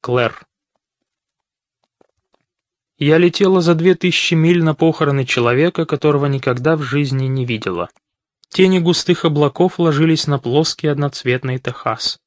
Клэр. Я летела за две тысячи миль на похороны человека, которого никогда в жизни не видела. Тени густых облаков ложились на плоский одноцветный Техас.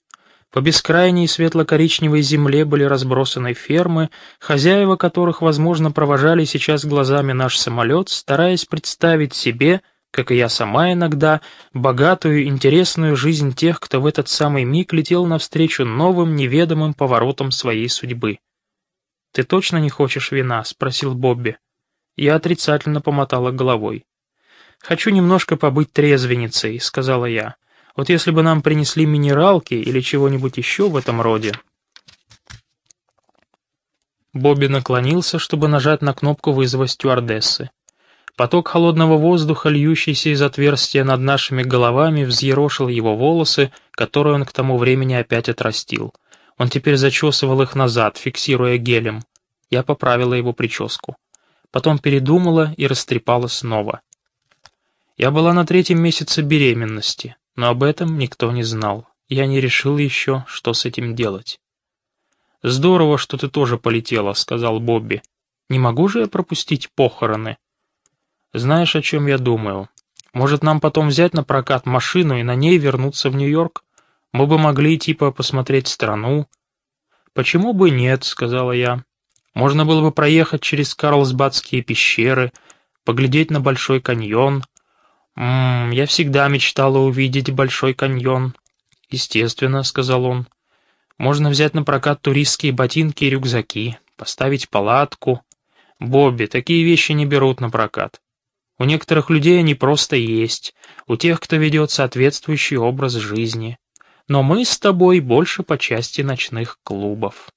По бескрайней светло-коричневой земле были разбросаны фермы, хозяева которых, возможно, провожали сейчас глазами наш самолет, стараясь представить себе, как и я сама иногда, богатую, интересную жизнь тех, кто в этот самый миг летел навстречу новым, неведомым поворотам своей судьбы. «Ты точно не хочешь вина?» — спросил Бобби. Я отрицательно помотала головой. «Хочу немножко побыть трезвенницей», — сказала я. Вот если бы нам принесли минералки или чего-нибудь еще в этом роде...» Бобби наклонился, чтобы нажать на кнопку вызова стюардессы. Поток холодного воздуха, льющийся из отверстия над нашими головами, взъерошил его волосы, которые он к тому времени опять отрастил. Он теперь зачесывал их назад, фиксируя гелем. Я поправила его прическу. Потом передумала и растрепала снова. Я была на третьем месяце беременности. Но об этом никто не знал. Я не решил еще, что с этим делать. «Здорово, что ты тоже полетела», — сказал Бобби. «Не могу же я пропустить похороны?» «Знаешь, о чем я думаю? Может, нам потом взять на прокат машину и на ней вернуться в Нью-Йорк? Мы бы могли, типа, посмотреть страну». «Почему бы нет?» — сказала я. «Можно было бы проехать через Карлсбадские пещеры, поглядеть на Большой каньон, «Ммм, я всегда мечтала увидеть Большой каньон». «Естественно», — сказал он. «Можно взять на прокат туристские ботинки и рюкзаки, поставить палатку. Бобби, такие вещи не берут на прокат. У некоторых людей они просто есть, у тех, кто ведет соответствующий образ жизни. Но мы с тобой больше по части ночных клубов».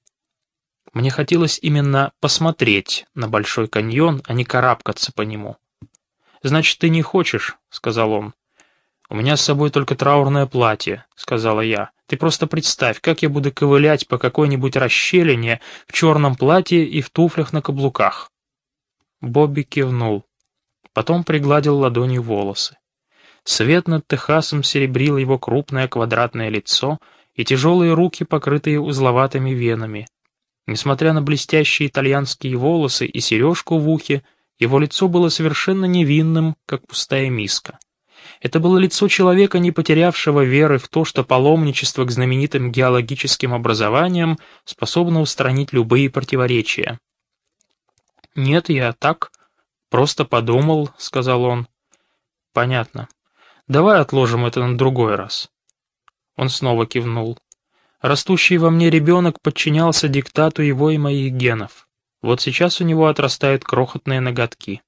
Мне хотелось именно посмотреть на Большой каньон, а не карабкаться по нему. «Значит, ты не хочешь», — сказал он. «У меня с собой только траурное платье», — сказала я. «Ты просто представь, как я буду ковылять по какой-нибудь расщелине в черном платье и в туфлях на каблуках». Бобби кивнул. Потом пригладил ладонью волосы. Свет над Техасом серебрил его крупное квадратное лицо и тяжелые руки, покрытые узловатыми венами. Несмотря на блестящие итальянские волосы и сережку в ухе, его лицо было совершенно невинным, как пустая миска. Это было лицо человека, не потерявшего веры в то, что паломничество к знаменитым геологическим образованиям способно устранить любые противоречия. «Нет, я так, просто подумал», — сказал он. «Понятно. Давай отложим это на другой раз». Он снова кивнул. Растущий во мне ребенок подчинялся диктату его и моих генов. Вот сейчас у него отрастают крохотные ноготки.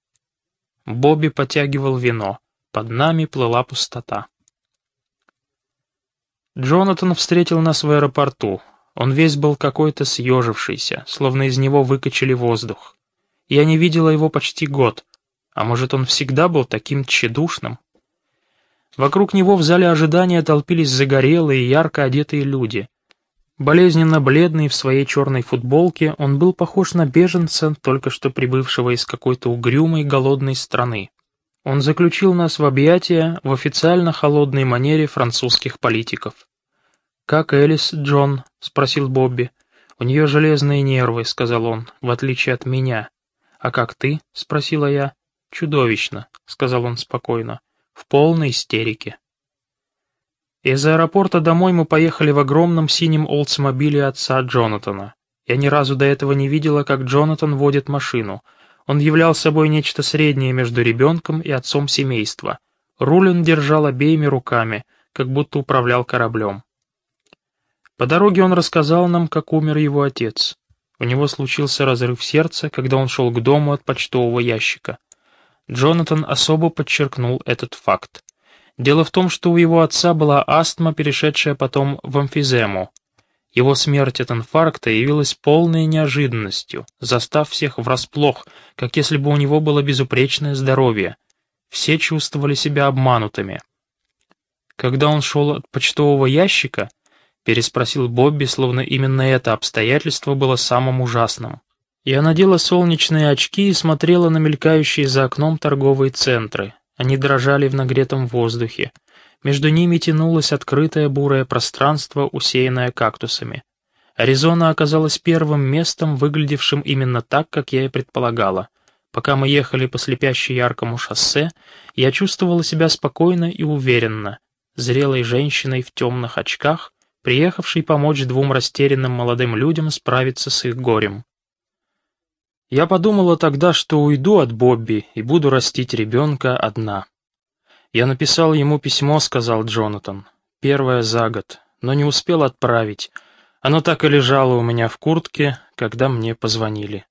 Бобби потягивал вино. Под нами плыла пустота. Джонатан встретил нас в аэропорту. Он весь был какой-то съежившийся, словно из него выкачали воздух. Я не видела его почти год. А может, он всегда был таким тщедушным? Вокруг него в зале ожидания толпились загорелые ярко одетые люди. Болезненно бледный в своей черной футболке, он был похож на беженца, только что прибывшего из какой-то угрюмой голодной страны. Он заключил нас в объятия в официально холодной манере французских политиков. «Как Элис, Джон?» — спросил Бобби. «У нее железные нервы», — сказал он, — «в отличие от меня». «А как ты?» — спросила я. «Чудовищно», — сказал он спокойно, — «в полной истерике». Из аэропорта домой мы поехали в огромном синем Олдсмобиле отца Джонатана. Я ни разу до этого не видела, как Джонатан водит машину. Он являл собой нечто среднее между ребенком и отцом семейства. Руль он держал обеими руками, как будто управлял кораблем. По дороге он рассказал нам, как умер его отец. У него случился разрыв сердца, когда он шел к дому от почтового ящика. Джонатан особо подчеркнул этот факт. Дело в том, что у его отца была астма, перешедшая потом в эмфизему. Его смерть от инфаркта явилась полной неожиданностью, застав всех врасплох, как если бы у него было безупречное здоровье. Все чувствовали себя обманутыми. Когда он шел от почтового ящика, переспросил Бобби, словно именно это обстоятельство было самым ужасным. Я надела солнечные очки и смотрела на мелькающие за окном торговые центры. Они дрожали в нагретом воздухе. Между ними тянулось открытое бурое пространство, усеянное кактусами. Аризона оказалась первым местом, выглядевшим именно так, как я и предполагала. Пока мы ехали по слепяще яркому шоссе, я чувствовала себя спокойно и уверенно, зрелой женщиной в темных очках, приехавшей помочь двум растерянным молодым людям справиться с их горем. Я подумала тогда, что уйду от Бобби и буду растить ребенка одна. Я написал ему письмо, сказал Джонатан, первое за год, но не успел отправить. Оно так и лежало у меня в куртке, когда мне позвонили.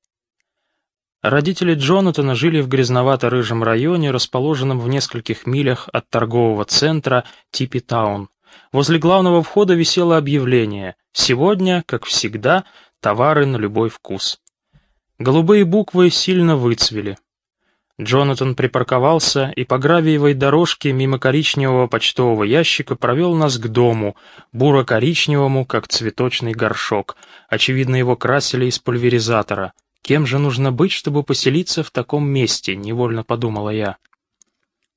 Родители Джонатана жили в грязновато-рыжем районе, расположенном в нескольких милях от торгового центра Типи-таун. Возле главного входа висело объявление «Сегодня, как всегда, товары на любой вкус». Голубые буквы сильно выцвели. Джонатан припарковался и по гравиевой дорожке мимо коричневого почтового ящика провел нас к дому, буро-коричневому, как цветочный горшок. Очевидно, его красили из пульверизатора. Кем же нужно быть, чтобы поселиться в таком месте, невольно подумала я.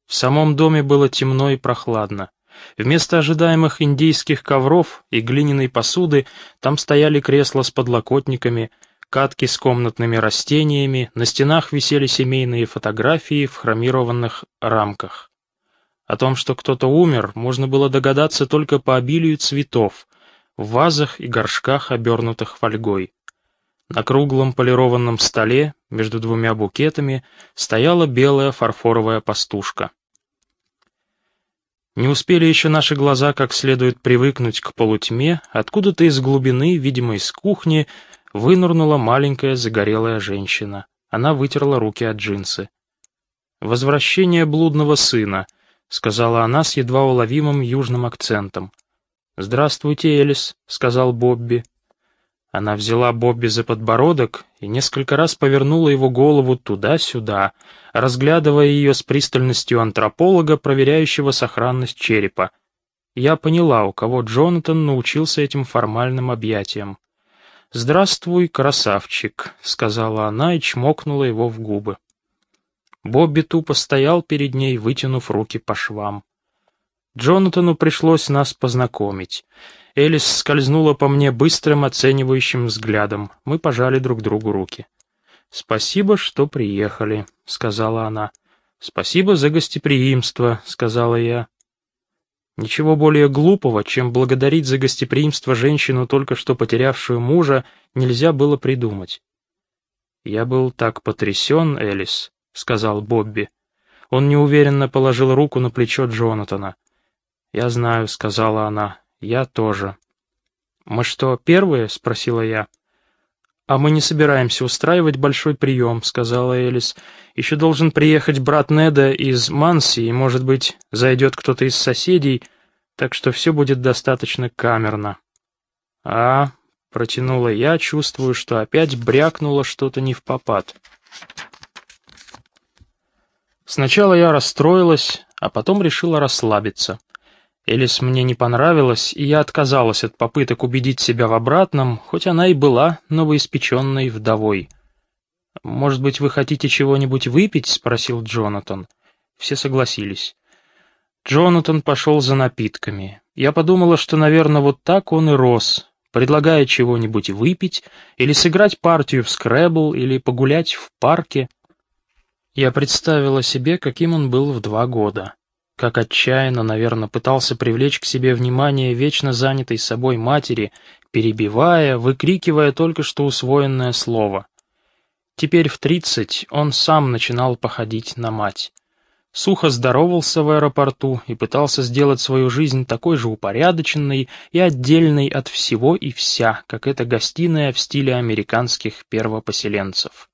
В самом доме было темно и прохладно. Вместо ожидаемых индийских ковров и глиняной посуды там стояли кресла с подлокотниками — катки с комнатными растениями, на стенах висели семейные фотографии в хромированных рамках. О том, что кто-то умер, можно было догадаться только по обилию цветов, в вазах и горшках, обернутых фольгой. На круглом полированном столе, между двумя букетами, стояла белая фарфоровая пастушка. Не успели еще наши глаза как следует привыкнуть к полутьме, откуда-то из глубины, видимо, из кухни, Вынырнула маленькая загорелая женщина. Она вытерла руки от джинсы. «Возвращение блудного сына», — сказала она с едва уловимым южным акцентом. «Здравствуйте, Элис», — сказал Бобби. Она взяла Бобби за подбородок и несколько раз повернула его голову туда-сюда, разглядывая ее с пристальностью антрополога, проверяющего сохранность черепа. Я поняла, у кого Джонатан научился этим формальным объятиям. «Здравствуй, красавчик», — сказала она и чмокнула его в губы. Бобби тупо стоял перед ней, вытянув руки по швам. Джонатану пришлось нас познакомить. Элис скользнула по мне быстрым оценивающим взглядом. Мы пожали друг другу руки. «Спасибо, что приехали», — сказала она. «Спасибо за гостеприимство», — сказала я. Ничего более глупого, чем благодарить за гостеприимство женщину, только что потерявшую мужа, нельзя было придумать. «Я был так потрясен, Элис», — сказал Бобби. Он неуверенно положил руку на плечо Джонатана. «Я знаю», — сказала она, — «я тоже». «Мы что, первые?» — спросила я. «А мы не собираемся устраивать большой прием», — сказала Элис. «Еще должен приехать брат Неда из Манси, и, может быть, зайдет кто-то из соседей, так что все будет достаточно камерно». «А», — протянула я, чувствую, что опять брякнуло что-то не в попад. Сначала я расстроилась, а потом решила расслабиться. Элис мне не понравилась, и я отказалась от попыток убедить себя в обратном, хоть она и была новоиспеченной вдовой. «Может быть, вы хотите чего-нибудь выпить?» — спросил Джонатан. Все согласились. Джонатан пошел за напитками. Я подумала, что, наверное, вот так он и рос, предлагая чего-нибудь выпить, или сыграть партию в скрэбл, или погулять в парке. Я представила себе, каким он был в два года как отчаянно, наверное, пытался привлечь к себе внимание вечно занятой собой матери, перебивая, выкрикивая только что усвоенное слово. Теперь в тридцать он сам начинал походить на мать. Сухо здоровался в аэропорту и пытался сделать свою жизнь такой же упорядоченной и отдельной от всего и вся, как эта гостиная в стиле американских первопоселенцев.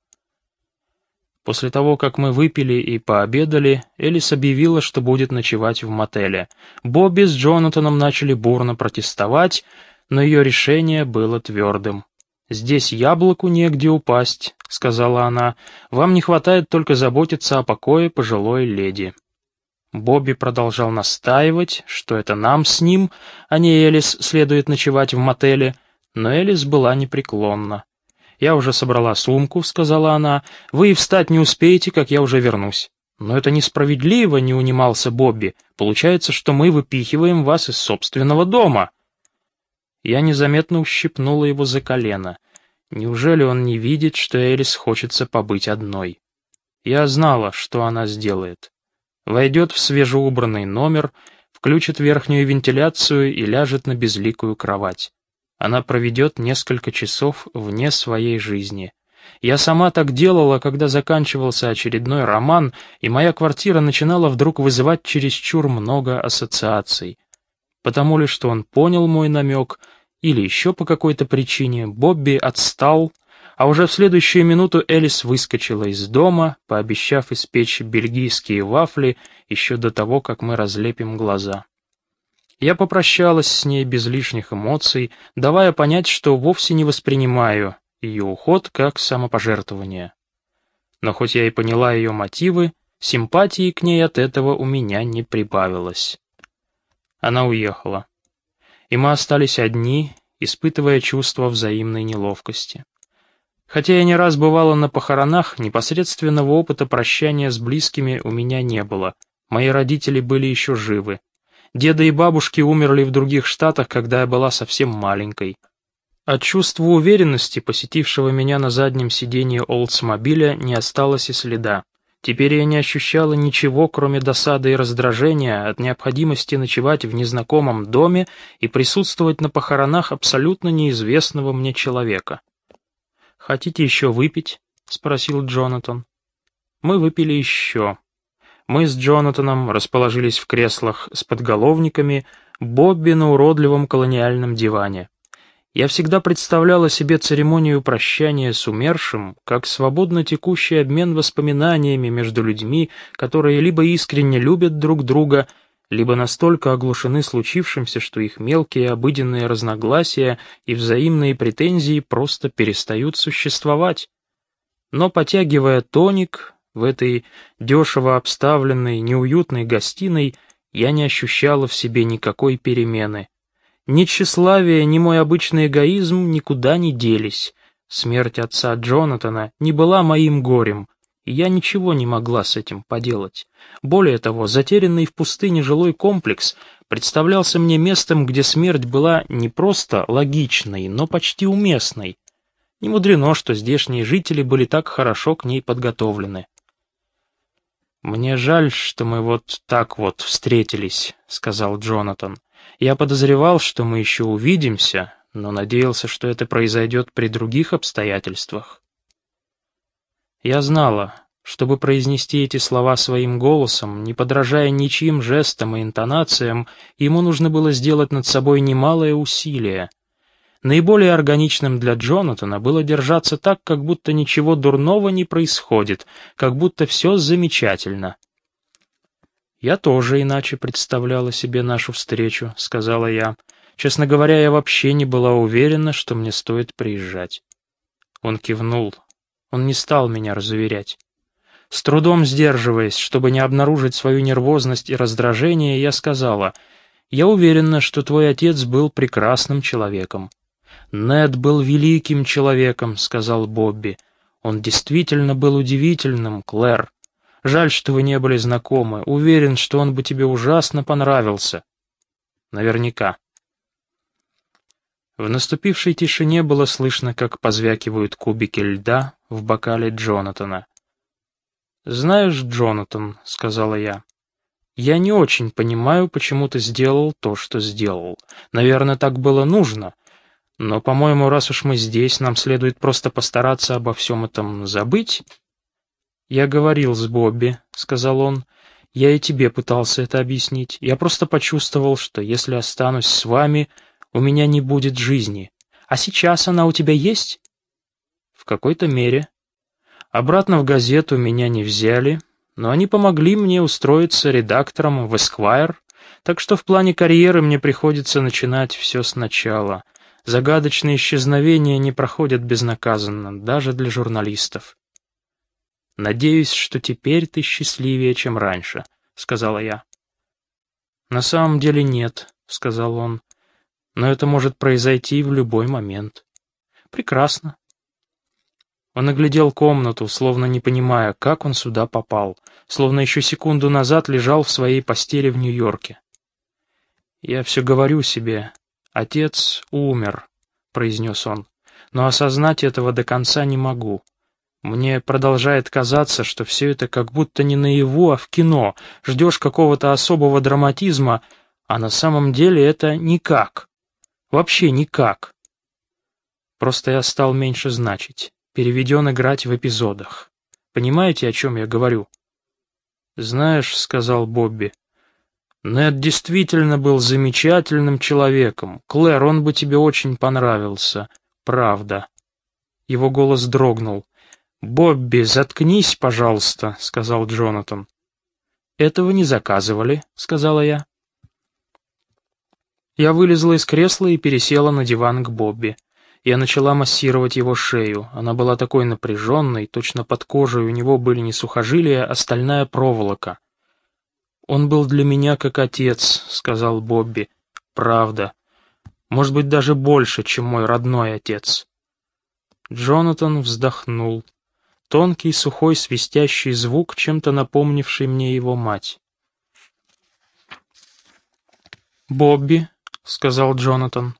После того, как мы выпили и пообедали, Элис объявила, что будет ночевать в мотеле. Бобби с Джонатаном начали бурно протестовать, но ее решение было твердым. «Здесь яблоку негде упасть», — сказала она. «Вам не хватает только заботиться о покое пожилой леди». Бобби продолжал настаивать, что это нам с ним, а не Элис, следует ночевать в мотеле, но Элис была непреклонна. «Я уже собрала сумку», — сказала она. «Вы и встать не успеете, как я уже вернусь». «Но это несправедливо», — не унимался Бобби. «Получается, что мы выпихиваем вас из собственного дома». Я незаметно ущипнула его за колено. Неужели он не видит, что Элис хочется побыть одной? Я знала, что она сделает. Войдет в свежеубранный номер, включит верхнюю вентиляцию и ляжет на безликую кровать. Она проведет несколько часов вне своей жизни. Я сама так делала, когда заканчивался очередной роман, и моя квартира начинала вдруг вызывать чересчур много ассоциаций. Потому ли, что он понял мой намек, или еще по какой-то причине, Бобби отстал, а уже в следующую минуту Элис выскочила из дома, пообещав испечь бельгийские вафли еще до того, как мы разлепим глаза. Я попрощалась с ней без лишних эмоций, давая понять, что вовсе не воспринимаю ее уход как самопожертвование. Но хоть я и поняла ее мотивы, симпатии к ней от этого у меня не прибавилось. Она уехала. И мы остались одни, испытывая чувство взаимной неловкости. Хотя я не раз бывала на похоронах, непосредственного опыта прощания с близкими у меня не было. Мои родители были еще живы. Деда и бабушки умерли в других штатах, когда я была совсем маленькой. От чувства уверенности, посетившего меня на заднем сиденье Олдсмобиля, не осталось и следа. Теперь я не ощущала ничего, кроме досады и раздражения от необходимости ночевать в незнакомом доме и присутствовать на похоронах абсолютно неизвестного мне человека. «Хотите еще выпить?» — спросил Джонатан. Мы выпили еще. Мы с Джонатаном расположились в креслах с подголовниками, Бобби на уродливом колониальном диване. Я всегда представляла себе церемонию прощания с умершим как свободно текущий обмен воспоминаниями между людьми, которые либо искренне любят друг друга, либо настолько оглушены случившимся, что их мелкие обыденные разногласия и взаимные претензии просто перестают существовать. Но потягивая тоник в этой дешево обставленной, неуютной гостиной, я не ощущала в себе никакой перемены. Ни тщеславие, ни мой обычный эгоизм никуда не делись. Смерть отца Джонатана не была моим горем, и я ничего не могла с этим поделать. Более того, затерянный в пустыне жилой комплекс представлялся мне местом, где смерть была не просто логичной, но почти уместной. Не мудрено, что здешние жители были так хорошо к ней подготовлены. «Мне жаль, что мы вот так вот встретились», — сказал Джонатан. Я подозревал, что мы еще увидимся, но надеялся, что это произойдет при других обстоятельствах. Я знала, чтобы произнести эти слова своим голосом, не подражая ничьим жестам и интонациям, ему нужно было сделать над собой немалое усилие. Наиболее органичным для Джонатана было держаться так, как будто ничего дурного не происходит, как будто все замечательно. «Я тоже иначе представляла себе нашу встречу», — сказала я. «Честно говоря, я вообще не была уверена, что мне стоит приезжать». Он кивнул. Он не стал меня разуверять. С трудом сдерживаясь, чтобы не обнаружить свою нервозность и раздражение, я сказала, «Я уверена, что твой отец был прекрасным человеком». «Нед был великим человеком», — сказал Бобби. «Он действительно был удивительным, Клэр. Жаль, что вы не были знакомы. Уверен, что он бы тебе ужасно понравился. Наверняка. В наступившей тишине было слышно, как позвякивают кубики льда в бокале Джонатана. «Знаешь, Джонатан», — сказала я, — «я не очень понимаю, почему ты сделал то, что сделал. Наверное, так было нужно. Но, по-моему, раз уж мы здесь, нам следует просто постараться обо всем этом забыть «Я говорил с Бобби», — сказал он. «Я и тебе пытался это объяснить. Я просто почувствовал, что если останусь с вами, у меня не будет жизни. А сейчас она у тебя есть?» «В какой-то мере. Обратно в газету меня не взяли, но они помогли мне устроиться редактором в Esquire, так что в плане карьеры мне приходится начинать все сначала. Загадочные исчезновения не проходят безнаказанно, даже для журналистов. «Надеюсь, что теперь ты счастливее, чем раньше», — сказала я. «На самом деле нет», — сказал он. «Но это может произойти в любой момент». «Прекрасно». Он оглядел комнату, словно не понимая, как он сюда попал, словно еще секунду назад лежал в своей постели в Нью-Йорке. «Я все говорю себе, «Отец умер», — произнес он, — «но осознать этого до конца не могу. Мне продолжает казаться, что все это как будто не наяву, а в кино, ждешь какого-то особого драматизма, а на самом деле это никак. Вообще никак. Просто я стал меньше значить, переведен играть в эпизодах. Понимаете, о чем я говорю?» «Знаешь», — сказал Бобби, — «Нед действительно был замечательным человеком. Клэр, он бы тебе очень понравился. Правда». Его голос дрогнул. «Бобби, заткнись, пожалуйста», — сказал Джонатан. «Этого не заказывали», — сказала я. Я вылезла из кресла и пересела на диван к Бобби. Я начала массировать его шею. Она была такой напряженной, точно под кожей у него были не сухожилия, а стальная проволока. «Он был для меня как отец», — сказал Бобби. «Правда. Может быть, даже больше, чем мой родной отец». Джонатан вздохнул. Тонкий, сухой, свистящий звук, чем-то напомнивший мне его мать. «Бобби», — сказал Джонатан,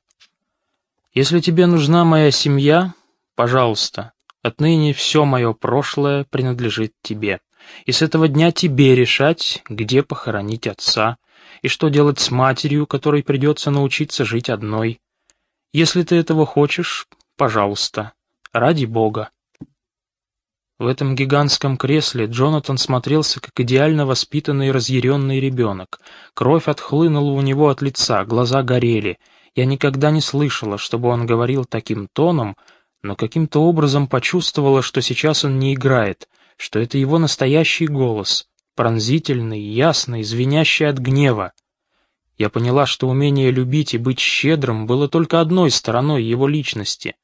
— «если тебе нужна моя семья, пожалуйста, отныне все мое прошлое принадлежит тебе, и с этого дня тебе решать, где похоронить отца, и что делать с матерью, которой придется научиться жить одной. Если ты этого хочешь, пожалуйста, ради Бога». В этом гигантском кресле Джонатан смотрелся как идеально воспитанный разъяренный ребенок. Кровь отхлынула у него от лица, глаза горели. Я никогда не слышала, чтобы он говорил таким тоном, но каким-то образом почувствовала, что сейчас он не играет, что это его настоящий голос, пронзительный, ясный, звенящий от гнева. Я поняла, что умение любить и быть щедрым было только одной стороной его личности.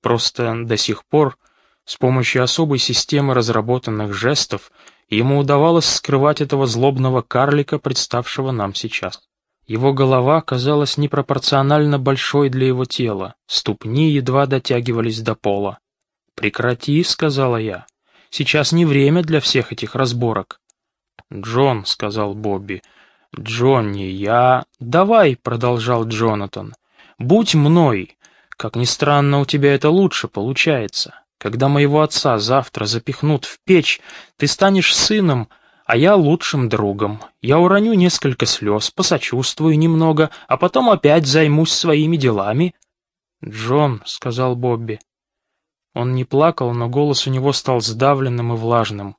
Просто до сих пор с помощью особой системы разработанных жестов ему удавалось скрывать этого злобного карлика, представшего нам сейчас. Его голова казалась непропорционально большой для его тела, ступни едва дотягивались до пола. «Прекрати», — сказала я, — «сейчас не время для всех этих разборок». «Джон», — сказал Бобби, — «Джонни, я...» «Давай», — продолжал Джонатан, — «будь мной. Как ни странно, у тебя это лучше получается. Когда моего отца завтра запихнут в печь, ты станешь сыном, а я лучшим другом. Я уроню несколько слез, посочувствую немного, а потом опять займусь своими делами». «Джон», — сказал Бобби. Он не плакал, но голос у него стал сдавленным и влажным.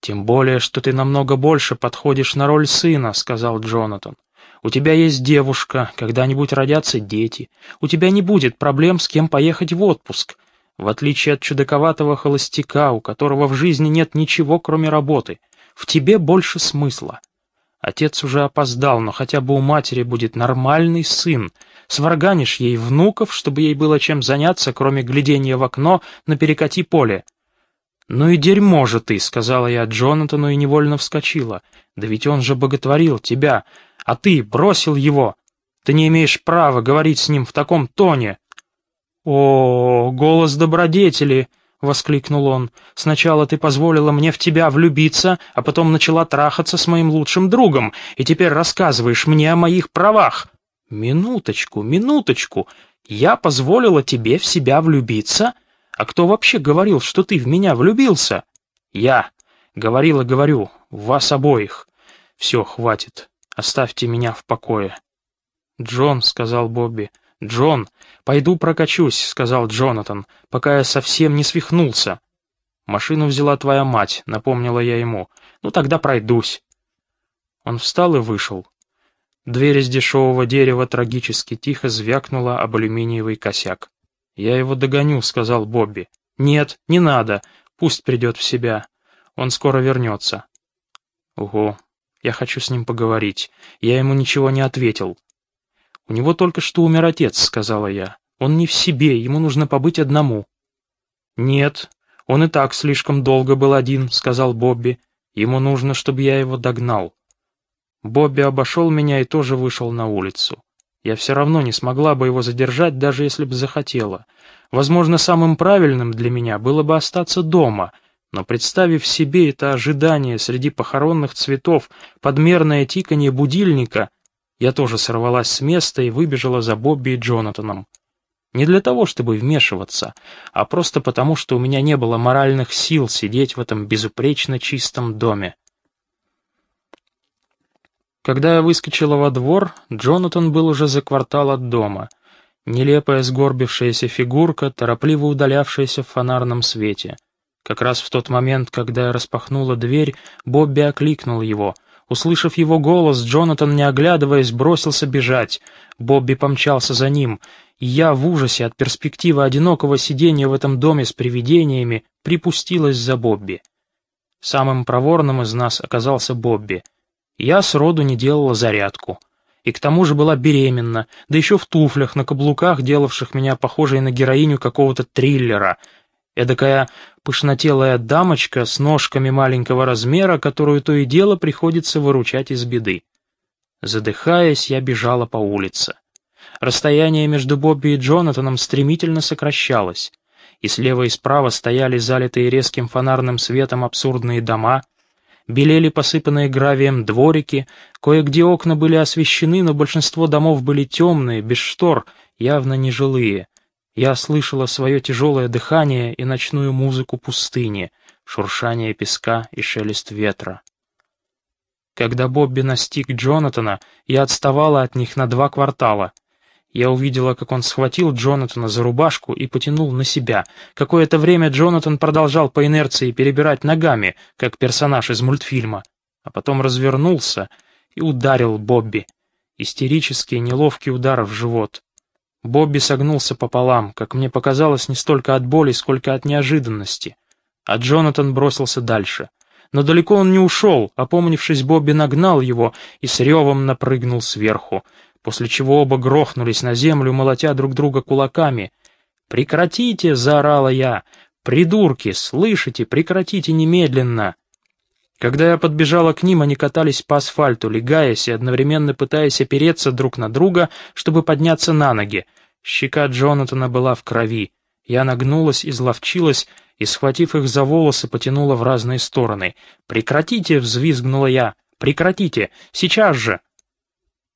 «Тем более, что ты намного больше подходишь на роль сына», — сказал Джонатан. «У тебя есть девушка, когда-нибудь родятся дети. У тебя не будет проблем, с кем поехать в отпуск. В отличие от чудаковатого холостяка, у которого в жизни нет ничего, кроме работы, в тебе больше смысла. Отец уже опоздал, но хотя бы у матери будет нормальный сын. Сварганишь ей внуков, чтобы ей было чем заняться, кроме глядения в окно на перекати поле. «Ну и дерьмо же ты», — сказала я Джонатану и невольно вскочила. «Да ведь он же боготворил тебя, а ты бросил его. Ты не имеешь права говорить с ним в таком тоне». «О, голос добродетели!» — воскликнул он. «Сначала ты позволила мне в тебя влюбиться, а потом начала трахаться с моим лучшим другом, и теперь рассказываешь мне о моих правах». «Минуточку, минуточку. Я позволила тебе в себя влюбиться? А кто вообще говорил, что ты в меня влюбился?» «Я. Говорила, говорю. Вас обоих. Все, хватит. Оставьте меня в покое». «Джон», — сказал Бобби, — «Джон, пойду прокачусь», — сказал Джонатан, «пока я совсем не свихнулся». «Машину взяла твоя мать», — напомнила я ему. «Ну тогда пройдусь». Он встал и вышел. Дверь из дешевого дерева трагически тихо звякнула об алюминиевый косяк. «Я его догоню», — сказал Бобби. «Нет, не надо. Пусть придет в себя. Он скоро вернется». «Ого, я хочу с ним поговорить. Я ему ничего не ответил. «У него только что умер отец», — сказала я. «Он не в себе, ему нужно побыть одному». «Нет, он и так слишком долго был один», — сказал Бобби. «Ему нужно, чтобы я его догнал». Бобби обошел меня и тоже вышел на улицу. Я все равно не смогла бы его задержать, даже если бы захотела. Возможно, самым правильным для меня было бы остаться дома, но представив себе это ожидание среди похоронных цветов, подмерное тиканье будильника — Я тоже сорвалась с места и выбежала за Бобби и Джонатаном. Не для того, чтобы вмешиваться, а просто потому, что у меня не было моральных сил сидеть в этом безупречно чистом доме. Когда я выскочила во двор, Джонатан был уже за квартал от дома. Нелепая сгорбившаяся фигурка, торопливо удалявшаяся в фонарном свете. Как раз в тот момент, когда я распахнула дверь, Бобби окликнул его. Услышав его голос, Джонатан, не оглядываясь, бросился бежать. Бобби помчался за ним я в ужасе от перспективы одинокого сидения в этом доме с привидениями припустилась за Бобби. Самым проворным из нас оказался Бобби. Я сроду не делала зарядку. И к тому же была беременна, да еще в туфлях на каблуках, делавших меня похожей на героиню какого-то триллера. Эдакая пышнотелая дамочка с ножками маленького размера, которую то и дело приходится выручать из беды. Задыхаясь, я бежала по улице. Расстояние между Бобби и Джонатаном стремительно сокращалось, и слева и справа стояли залитые резким фонарным светом абсурдные дома, белели посыпанные гравием дворики, кое-где окна были освещены, но большинство домов были темные, без штор, явно нежилые. Я слышала свое тяжелое дыхание и ночную музыку пустыни, шуршание песка и шелест ветра. Когда Бобби настиг Джонатана, я отставала от них на два квартала, я увидела, как он схватил Джонатана за рубашку и потянул на себя. Какое-то время Джонатан продолжал по инерции перебирать ногами, как персонаж из мультфильма, а потом развернулся и ударил Бобби. Истерический, неловкий удар в живот. Бобби согнулся пополам, как мне показалось, не столько от боли, сколько от неожиданности. А Джонатан бросился дальше. Но далеко он не ушел, опомнившись, Бобби нагнал его и с ревом напрыгнул сверху после чего оба грохнулись на землю, молотя друг друга кулаками. «Прекратите!» — заорала я. «Придурки! Слышите? Прекратите немедленно!» Когда я подбежала к ним, они катались по асфальту, легаясь и одновременно пытаясь опереться друг на друга, чтобы подняться на ноги. Щека Джонатана была в крови. Я нагнулась, изловчилась и, схватив их за волосы, потянула в разные стороны. «Прекратите!» — взвизгнула я. «Прекратите! Сейчас же!»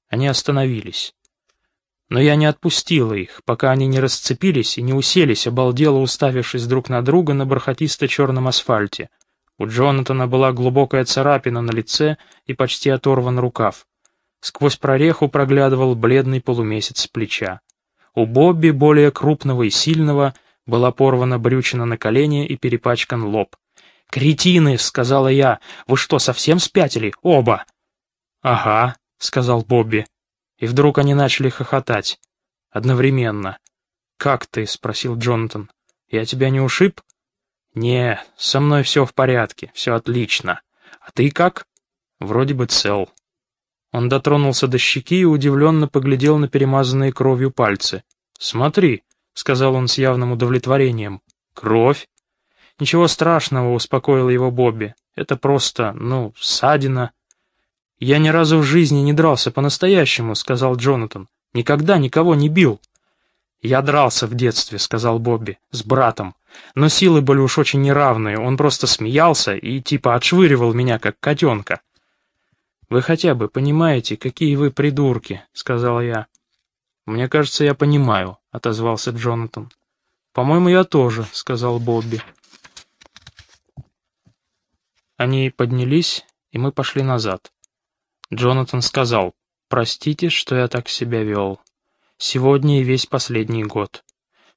Они остановились. Но я не отпустила их, пока они не расцепились и не уселись, обалдело уставившись друг на друга на бархатисто-черном асфальте. У Джонатана была глубокая царапина на лице и почти оторван рукав. Сквозь прореху проглядывал бледный полумесяц с плеча. У Бобби, более крупного и сильного, была порвана брючина на колени и перепачкан лоб. «Кретины!» — сказала я. «Вы что, совсем спятили? Оба!» «Ага», — сказал Бобби. И вдруг они начали хохотать. Одновременно. «Как ты?» — спросил Джонатан. «Я тебя не ушиб?» «Не, со мной все в порядке, все отлично. А ты как?» «Вроде бы цел». Он дотронулся до щеки и удивленно поглядел на перемазанные кровью пальцы. «Смотри», — сказал он с явным удовлетворением. «Кровь?» «Ничего страшного», — успокоил его Бобби. «Это просто, ну, ссадина». «Я ни разу в жизни не дрался по-настоящему», — сказал Джонатан. «Никогда никого не бил». «Я дрался в детстве», — сказал Бобби, — «с братом. Но силы были уж очень неравные, он просто смеялся и типа отшвыривал меня, как котенка». «Вы хотя бы понимаете, какие вы придурки», — сказал я. «Мне кажется, я понимаю», — отозвался Джонатан. «По-моему, я тоже», — сказал Бобби. Они поднялись, и мы пошли назад. Джонатан сказал, «Простите, что я так себя вел. Сегодня и весь последний год».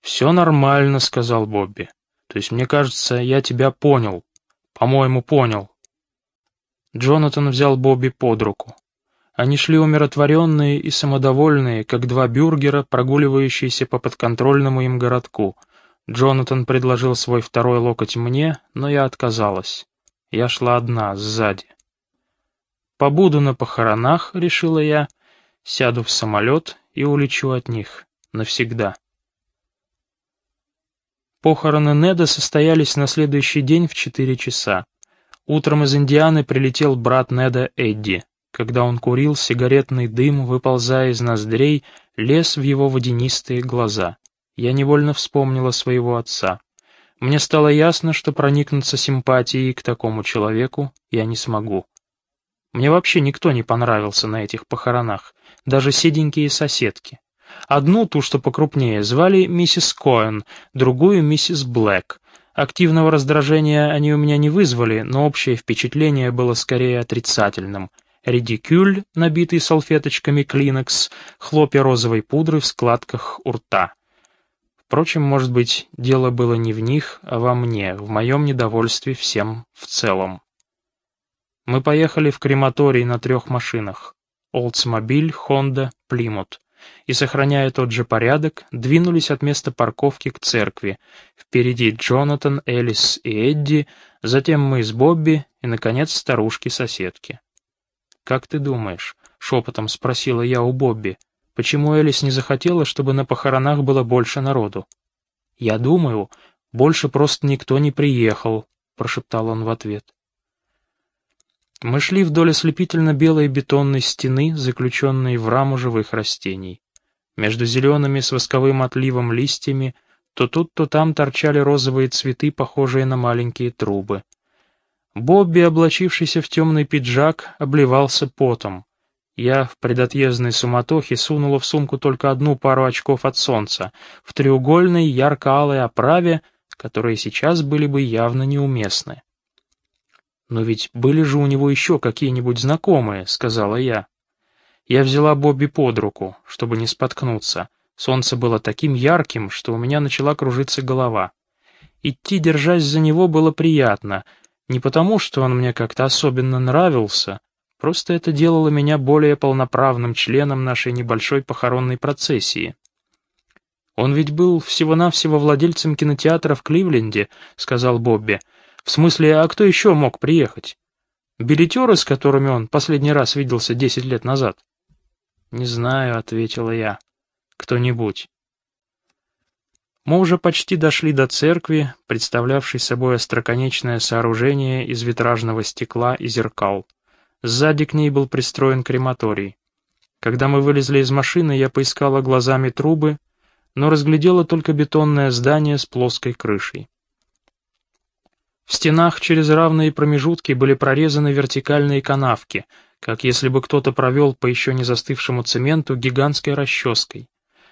«Все нормально», — сказал Бобби. «То есть, мне кажется, я тебя понял. По-моему, понял». Джонатан взял Бобби под руку. Они шли умиротворенные и самодовольные, как два бюргера, прогуливающиеся по подконтрольному им городку. Джонатан предложил свой второй локоть мне, но я отказалась. Я шла одна, сзади. Побуду на похоронах, решила я, сяду в самолет и улечу от них навсегда. Похороны Неда состоялись на следующий день в четыре часа. Утром из Индианы прилетел брат Неда Эдди. Когда он курил, сигаретный дым, выползая из ноздрей, лез в его водянистые глаза. Я невольно вспомнила своего отца. Мне стало ясно, что проникнуться симпатией к такому человеку я не смогу. Мне вообще никто не понравился на этих похоронах, даже седенькие соседки. Одну, ту, что покрупнее, звали миссис Коэн, другую — миссис Блэк. Активного раздражения они у меня не вызвали, но общее впечатление было скорее отрицательным. Редикюль, набитый салфеточками клинекс, хлопья розовой пудры в складках у рта. Впрочем, может быть, дело было не в них, а во мне, в моем недовольстве всем в целом. Мы поехали в крематорий на трех машинах. Олдсмобиль, Хонда, Плимут и, сохраняя тот же порядок, двинулись от места парковки к церкви. Впереди Джонатан, Элис и Эдди, затем мы с Бобби и, наконец, старушки-соседки. «Как ты думаешь?» — шепотом спросила я у Бобби. «Почему Элис не захотела, чтобы на похоронах было больше народу?» «Я думаю, больше просто никто не приехал», — прошептал он в ответ. Мы шли вдоль ослепительно-белой бетонной стены, заключенной в раму живых растений. Между зелеными с восковым отливом листьями то тут, то там торчали розовые цветы, похожие на маленькие трубы. Бобби, облачившийся в темный пиджак, обливался потом. Я в предотъездной суматохе сунула в сумку только одну пару очков от солнца, в треугольной ярко-алой оправе, которые сейчас были бы явно неуместны. «Но ведь были же у него еще какие-нибудь знакомые», — сказала я. Я взяла Бобби под руку, чтобы не споткнуться. Солнце было таким ярким, что у меня начала кружиться голова. Идти, держась за него, было приятно. Не потому, что он мне как-то особенно нравился, просто это делало меня более полноправным членом нашей небольшой похоронной процессии. «Он ведь был всего-навсего владельцем кинотеатра в Кливленде», — сказал Бобби. В смысле, а кто еще мог приехать? Билетеры, с которыми он последний раз виделся десять лет назад? «Не знаю», — ответила я. «Кто-нибудь». Мы уже почти дошли до церкви, представлявшей собой остроконечное сооружение из витражного стекла и зеркал. Сзади к ней был пристроен крематорий. Когда мы вылезли из машины, я поискала глазами трубы, но разглядела только бетонное здание с плоской крышей. В стенах через равные промежутки были прорезаны вертикальные канавки, как если бы кто-то провел по еще не застывшему цементу гигантской расческой.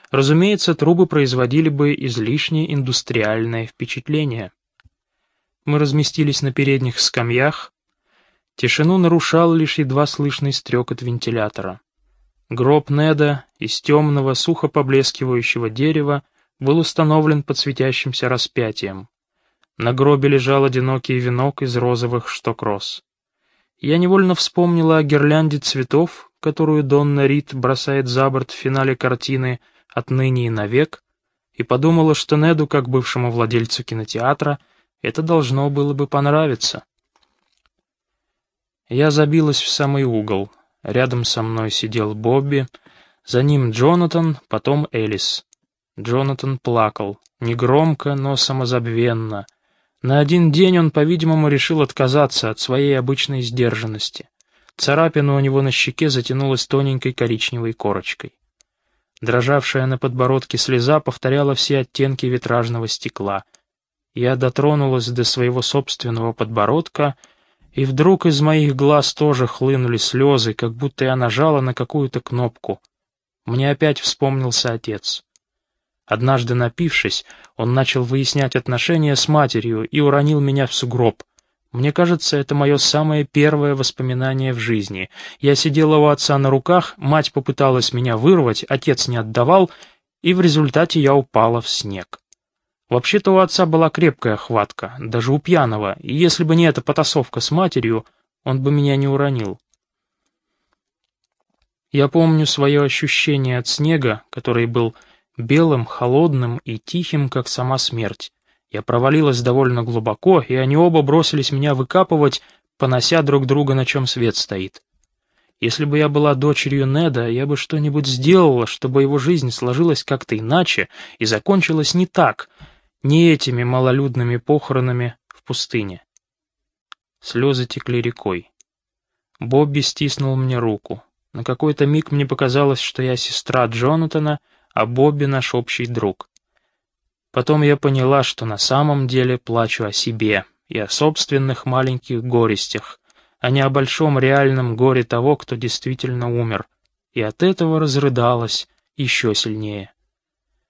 Разумеется, трубы производили бы излишне индустриальное впечатление. Мы разместились на передних скамьях. Тишину нарушал лишь едва слышный стрекот вентилятора. Гроб Неда из темного, сухо поблескивающего дерева был установлен под светящимся распятием. На гробе лежал одинокий венок из розовых штокроз. Я невольно вспомнила о гирлянде цветов, которую Донна Рид бросает за борт в финале картины «Отныне и навек», и подумала, что Неду, как бывшему владельцу кинотеатра, это должно было бы понравиться. Я забилась в самый угол. Рядом со мной сидел Бобби, за ним Джонатан, потом Элис. Джонатан плакал, негромко, но самозабвенно — на один день он, по-видимому, решил отказаться от своей обычной сдержанности. Царапина у него на щеке затянулась тоненькой коричневой корочкой. Дрожавшая на подбородке слеза повторяла все оттенки витражного стекла. Я дотронулась до своего собственного подбородка, и вдруг из моих глаз тоже хлынули слезы, как будто я нажала на какую-то кнопку. Мне опять вспомнился отец. Однажды напившись, он начал выяснять отношения с матерью и уронил меня в сугроб. Мне кажется, это мое самое первое воспоминание в жизни. Я сидела у отца на руках, мать попыталась меня вырвать, отец не отдавал, и в результате я упала в снег. Вообще-то у отца была крепкая хватка, даже у пьяного, и если бы не эта потасовка с матерью, он бы меня не уронил. Я помню свое ощущение от снега, который был белым, холодным и тихим, как сама смерть. Я провалилась довольно глубоко, и они оба бросились меня выкапывать, понося друг друга, на чем свет стоит. Если бы я была дочерью Неда, я бы что-нибудь сделала, чтобы его жизнь сложилась как-то иначе и закончилась не так, не этими малолюдными похоронами в пустыне. Слезы текли рекой. Бобби стиснул мне руку. На какой-то миг мне показалось, что я сестра Джонатана — а Бобби наш общий друг. Потом я поняла, что на самом деле плачу о себе и о собственных маленьких горестях, а не о большом реальном горе того, кто действительно умер, и от этого разрыдалась еще сильнее.